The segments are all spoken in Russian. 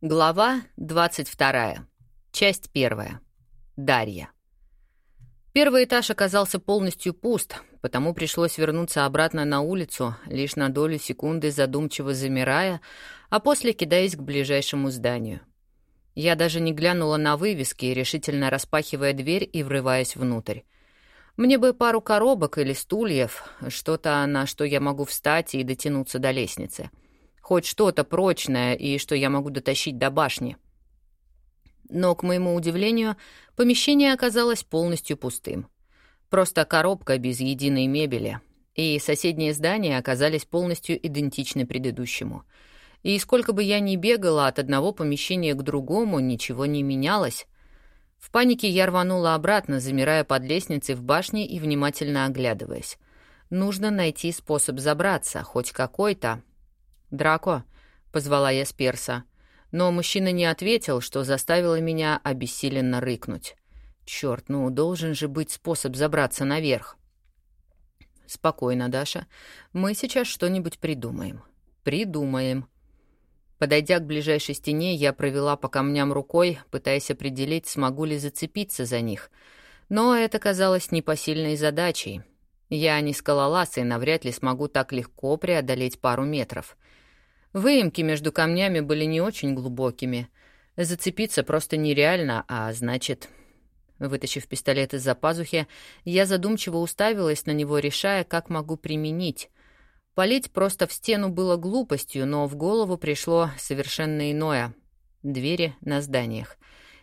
Глава 22. Часть 1. Дарья. Первый этаж оказался полностью пуст, потому пришлось вернуться обратно на улицу, лишь на долю секунды задумчиво замирая, а после кидаясь к ближайшему зданию. Я даже не глянула на вывески, решительно распахивая дверь и врываясь внутрь. Мне бы пару коробок или стульев, что-то, на что я могу встать и дотянуться до лестницы — Хоть что-то прочное и что я могу дотащить до башни. Но, к моему удивлению, помещение оказалось полностью пустым. Просто коробка без единой мебели. И соседние здания оказались полностью идентичны предыдущему. И сколько бы я ни бегала от одного помещения к другому, ничего не менялось. В панике я рванула обратно, замирая под лестницей в башне и внимательно оглядываясь. Нужно найти способ забраться, хоть какой-то, «Драко», — позвала я Сперса. Но мужчина не ответил, что заставило меня обессиленно рыкнуть. Черт, ну должен же быть способ забраться наверх. Спокойно, Даша. Мы сейчас что-нибудь придумаем. Придумаем. Подойдя к ближайшей стене, я провела по камням рукой, пытаясь определить, смогу ли зацепиться за них. Но это казалось непосильной задачей. Я не скалолаз и навряд ли смогу так легко преодолеть пару метров — Выемки между камнями были не очень глубокими. Зацепиться просто нереально, а значит... Вытащив пистолет из-за пазухи, я задумчиво уставилась на него, решая, как могу применить. Полить просто в стену было глупостью, но в голову пришло совершенно иное. Двери на зданиях.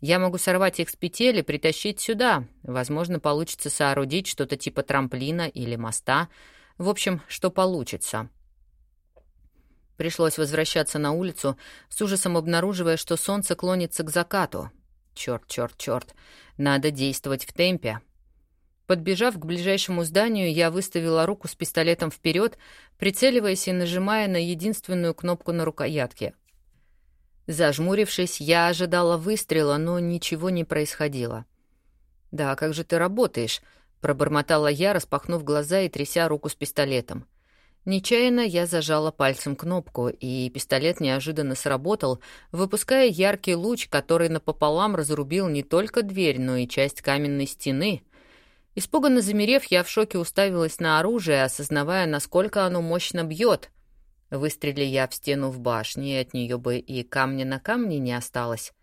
Я могу сорвать их с петель и притащить сюда. Возможно, получится соорудить что-то типа трамплина или моста. В общем, что получится. Пришлось возвращаться на улицу, с ужасом обнаруживая, что солнце клонится к закату. Черт, черт, черт. Надо действовать в темпе. Подбежав к ближайшему зданию, я выставила руку с пистолетом вперед, прицеливаясь и нажимая на единственную кнопку на рукоятке. Зажмурившись, я ожидала выстрела, но ничего не происходило. «Да, как же ты работаешь?» — пробормотала я, распахнув глаза и тряся руку с пистолетом. — Нечаянно я зажала пальцем кнопку, и пистолет неожиданно сработал, выпуская яркий луч, который напополам разрубил не только дверь, но и часть каменной стены. Испуганно замерев, я в шоке уставилась на оружие, осознавая, насколько оно мощно бьет. Выстрели я в стену в башне, от нее бы и камня на камне не осталось.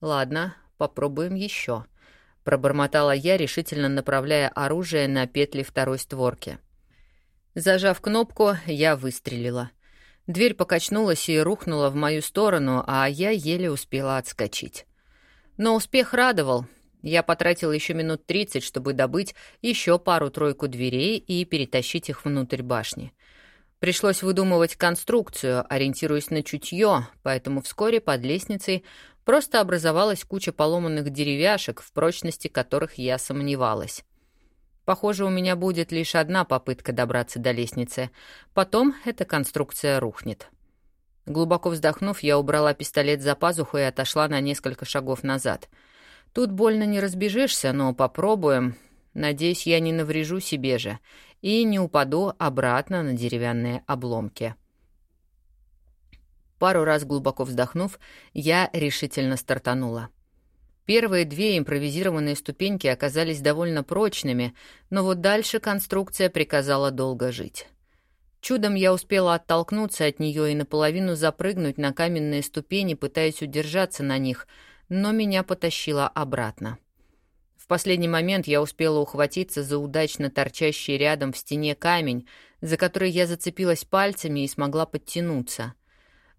Ладно, попробуем еще. Пробормотала я, решительно направляя оружие на петли второй створки. — Зажав кнопку, я выстрелила. Дверь покачнулась и рухнула в мою сторону, а я еле успела отскочить. Но успех радовал. Я потратил еще минут тридцать, чтобы добыть еще пару-тройку дверей и перетащить их внутрь башни. Пришлось выдумывать конструкцию, ориентируясь на чутье, поэтому вскоре под лестницей просто образовалась куча поломанных деревяшек, в прочности которых я сомневалась. Похоже, у меня будет лишь одна попытка добраться до лестницы. Потом эта конструкция рухнет. Глубоко вздохнув, я убрала пистолет за пазуху и отошла на несколько шагов назад. Тут больно не разбежишься, но попробуем. Надеюсь, я не наврежу себе же и не упаду обратно на деревянные обломки. Пару раз глубоко вздохнув, я решительно стартанула. Первые две импровизированные ступеньки оказались довольно прочными, но вот дальше конструкция приказала долго жить. Чудом я успела оттолкнуться от нее и наполовину запрыгнуть на каменные ступени, пытаясь удержаться на них, но меня потащило обратно. В последний момент я успела ухватиться за удачно торчащий рядом в стене камень, за который я зацепилась пальцами и смогла подтянуться.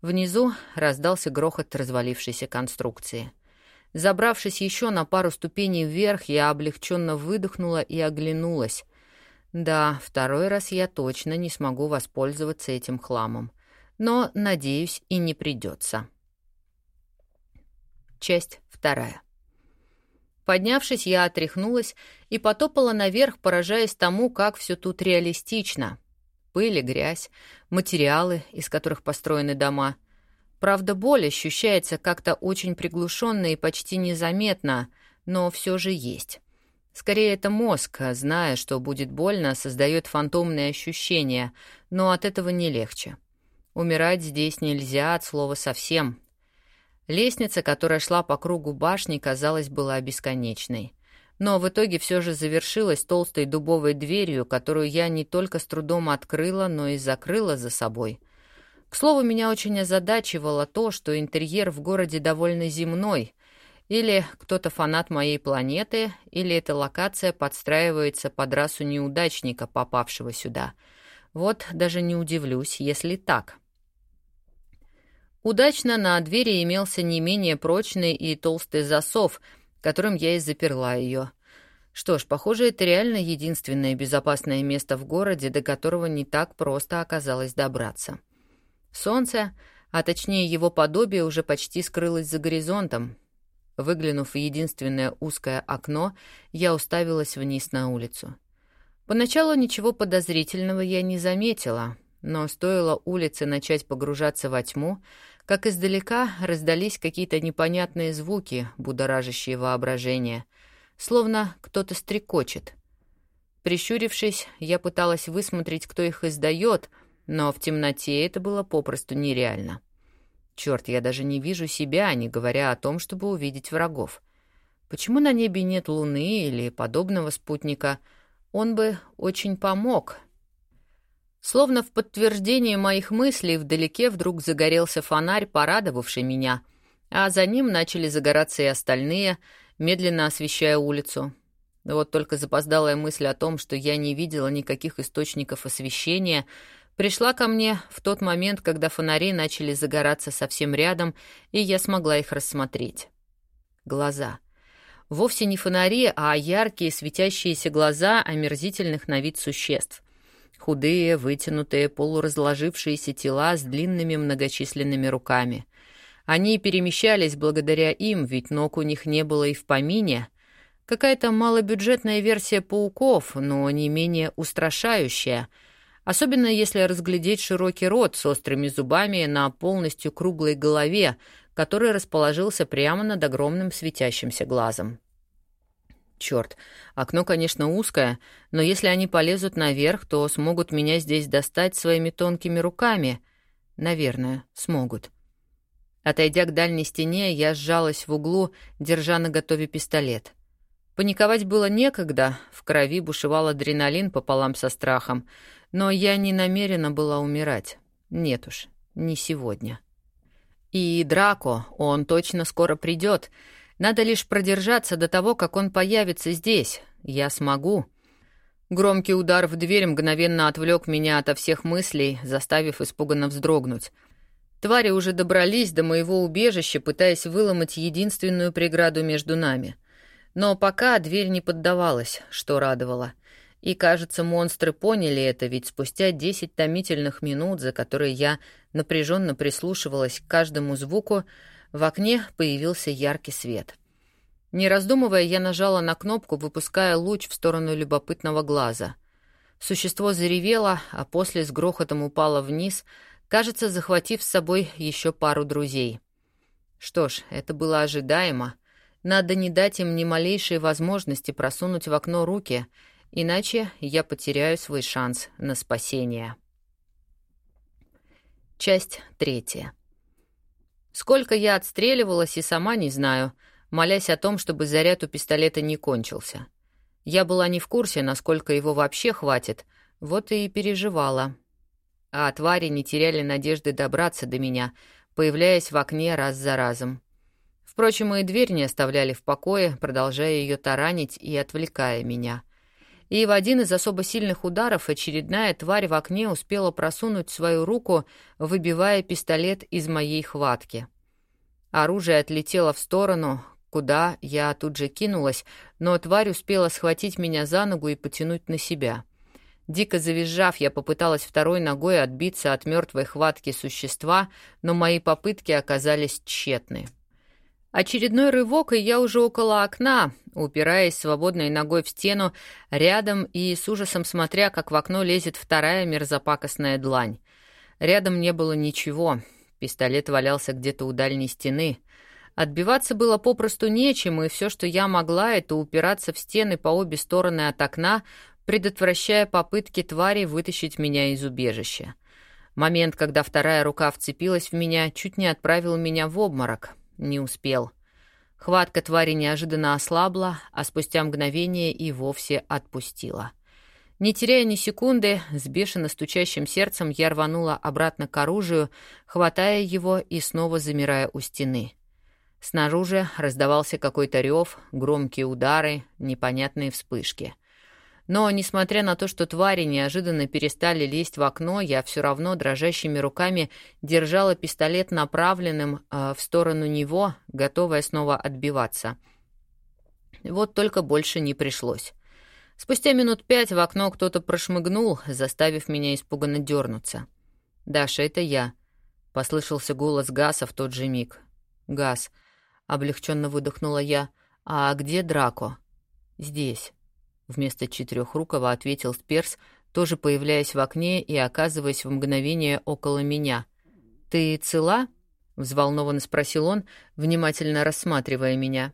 Внизу раздался грохот развалившейся конструкции. Забравшись еще на пару ступеней вверх, я облегченно выдохнула и оглянулась. Да, второй раз я точно не смогу воспользоваться этим хламом. Но, надеюсь, и не придется. Часть вторая. Поднявшись, я отряхнулась и потопала наверх, поражаясь тому, как все тут реалистично. Пыль и грязь, материалы, из которых построены дома — Правда, боль ощущается как-то очень приглушенно и почти незаметно, но все же есть. Скорее, это мозг, зная, что будет больно, создает фантомные ощущения, но от этого не легче. Умирать здесь нельзя от слова совсем. Лестница, которая шла по кругу башни, казалось, была бесконечной. Но в итоге все же завершилась толстой дубовой дверью, которую я не только с трудом открыла, но и закрыла за собой. К слову, меня очень озадачивало то, что интерьер в городе довольно земной. Или кто-то фанат моей планеты, или эта локация подстраивается под расу неудачника, попавшего сюда. Вот даже не удивлюсь, если так. Удачно на двери имелся не менее прочный и толстый засов, которым я и заперла ее. Что ж, похоже, это реально единственное безопасное место в городе, до которого не так просто оказалось добраться. Солнце, а точнее его подобие, уже почти скрылось за горизонтом. Выглянув в единственное узкое окно, я уставилась вниз на улицу. Поначалу ничего подозрительного я не заметила, но стоило улице начать погружаться во тьму, как издалека раздались какие-то непонятные звуки, будоражащие воображение, словно кто-то стрекочет. Прищурившись, я пыталась высмотреть, кто их издает — но в темноте это было попросту нереально. Черт, я даже не вижу себя, не говоря о том, чтобы увидеть врагов. Почему на небе нет луны или подобного спутника? Он бы очень помог. Словно в подтверждение моих мыслей вдалеке вдруг загорелся фонарь, порадовавший меня, а за ним начали загораться и остальные, медленно освещая улицу. Вот только запоздалая мысль о том, что я не видела никаких источников освещения — пришла ко мне в тот момент, когда фонари начали загораться совсем рядом, и я смогла их рассмотреть. Глаза. Вовсе не фонари, а яркие светящиеся глаза омерзительных на вид существ. Худые, вытянутые, полуразложившиеся тела с длинными многочисленными руками. Они перемещались благодаря им, ведь ног у них не было и в помине. Какая-то малобюджетная версия пауков, но не менее устрашающая — особенно если разглядеть широкий рот с острыми зубами на полностью круглой голове, который расположился прямо над огромным светящимся глазом. Черт, окно, конечно, узкое, но если они полезут наверх, то смогут меня здесь достать своими тонкими руками. Наверное, смогут. Отойдя к дальней стене, я сжалась в углу, держа наготове пистолет. Паниковать было некогда, в крови бушевал адреналин пополам со страхом — но я не намерена была умирать. Нет уж, не сегодня. И Драко, он точно скоро придет. Надо лишь продержаться до того, как он появится здесь. Я смогу. Громкий удар в дверь мгновенно отвлек меня ото всех мыслей, заставив испуганно вздрогнуть. Твари уже добрались до моего убежища, пытаясь выломать единственную преграду между нами. Но пока дверь не поддавалась, что радовало — и, кажется, монстры поняли это, ведь спустя десять томительных минут, за которые я напряженно прислушивалась к каждому звуку, в окне появился яркий свет. Не раздумывая, я нажала на кнопку, выпуская луч в сторону любопытного глаза. Существо заревело, а после с грохотом упало вниз, кажется, захватив с собой еще пару друзей. Что ж, это было ожидаемо. Надо не дать им ни малейшей возможности просунуть в окно руки — иначе я потеряю свой шанс на спасение. Часть третья. Сколько я отстреливалась и сама не знаю, молясь о том, чтобы заряд у пистолета не кончился. Я была не в курсе, насколько его вообще хватит, вот и переживала. А твари не теряли надежды добраться до меня, появляясь в окне раз за разом. Впрочем, и дверь не оставляли в покое, продолжая ее таранить и отвлекая меня и в один из особо сильных ударов очередная тварь в окне успела просунуть свою руку, выбивая пистолет из моей хватки. Оружие отлетело в сторону, куда я тут же кинулась, но тварь успела схватить меня за ногу и потянуть на себя. Дико завизжав, я попыталась второй ногой отбиться от мертвой хватки существа, но мои попытки оказались тщетны. Очередной рывок, и я уже около окна, упираясь свободной ногой в стену, рядом и с ужасом смотря, как в окно лезет вторая мерзопакостная длань. Рядом не было ничего. Пистолет валялся где-то у дальней стены. Отбиваться было попросту нечем, и все, что я могла, это упираться в стены по обе стороны от окна, предотвращая попытки твари вытащить меня из убежища. Момент, когда вторая рука вцепилась в меня, чуть не отправил меня в обморок. Не успел. Хватка твари неожиданно ослабла, а спустя мгновение и вовсе отпустила. Не теряя ни секунды, с бешено стучащим сердцем я рванула обратно к оружию, хватая его и снова замирая у стены. Снаружи раздавался какой-то рев, громкие удары, непонятные вспышки. Но, несмотря на то, что твари неожиданно перестали лезть в окно, я все равно дрожащими руками держала пистолет направленным э, в сторону него, готовая снова отбиваться. Вот только больше не пришлось. Спустя минут пять в окно кто-то прошмыгнул, заставив меня испуганно дернуться. «Даша, это я», — послышался голос Гаса в тот же миг. «Газ», — облегченно выдохнула я, — «а где Драко?» «Здесь», — вместо четырехрукого ответил Сперс, тоже появляясь в окне и оказываясь в мгновение около меня. «Ты цела?» — взволнованно спросил он, внимательно рассматривая меня.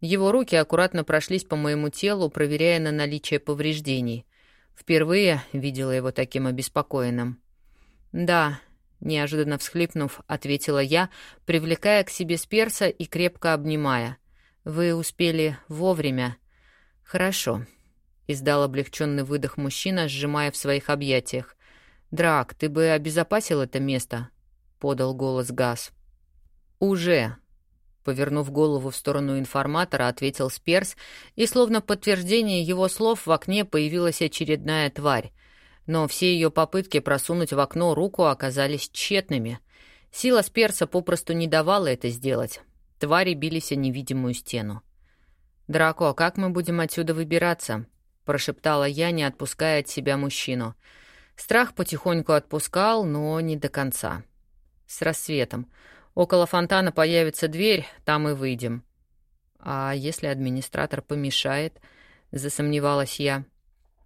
Его руки аккуратно прошлись по моему телу, проверяя на наличие повреждений. Впервые видела его таким обеспокоенным. «Да», — неожиданно всхлипнув, ответила я, привлекая к себе сперса и крепко обнимая. «Вы успели вовремя». «Хорошо», — издал облегченный выдох мужчина, сжимая в своих объятиях. «Драк, ты бы обезопасил это место?» — подал голос Газ. «Уже», Повернув голову в сторону информатора, ответил Сперс, и словно подтверждение его слов в окне появилась очередная тварь. Но все ее попытки просунуть в окно руку оказались тщетными. Сила Сперса попросту не давала это сделать. Твари бились о невидимую стену. «Драко, как мы будем отсюда выбираться?» — прошептала я, не отпуская от себя мужчину. Страх потихоньку отпускал, но не до конца. «С рассветом. Около фонтана появится дверь, там и выйдем. А если администратор помешает? Засомневалась я.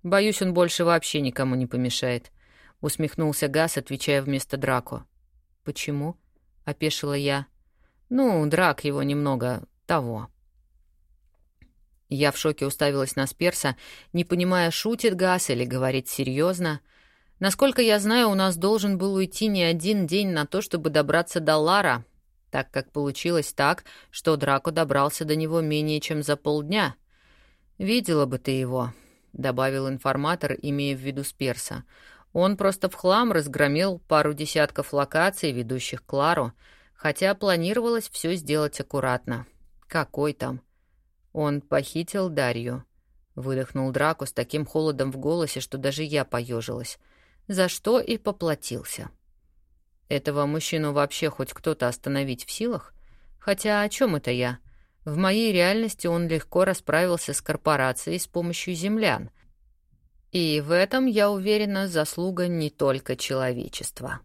Боюсь, он больше вообще никому не помешает. Усмехнулся Газ, отвечая вместо Драко. Почему? Опешила я. Ну, Драк его немного того. Я в шоке уставилась на Сперса, не понимая, шутит Газ или говорит серьезно. Насколько я знаю, у нас должен был уйти не один день на то, чтобы добраться до Лара, так как получилось так, что Драко добрался до него менее чем за полдня. «Видела бы ты его», — добавил информатор, имея в виду Сперса. «Он просто в хлам разгромил пару десятков локаций, ведущих к Лару, хотя планировалось все сделать аккуратно. Какой там?» «Он похитил Дарью», — выдохнул Драко с таким холодом в голосе, что даже я поежилась за что и поплатился. Этого мужчину вообще хоть кто-то остановить в силах? Хотя о чем это я? В моей реальности он легко расправился с корпорацией с помощью землян. И в этом, я уверена, заслуга не только человечества.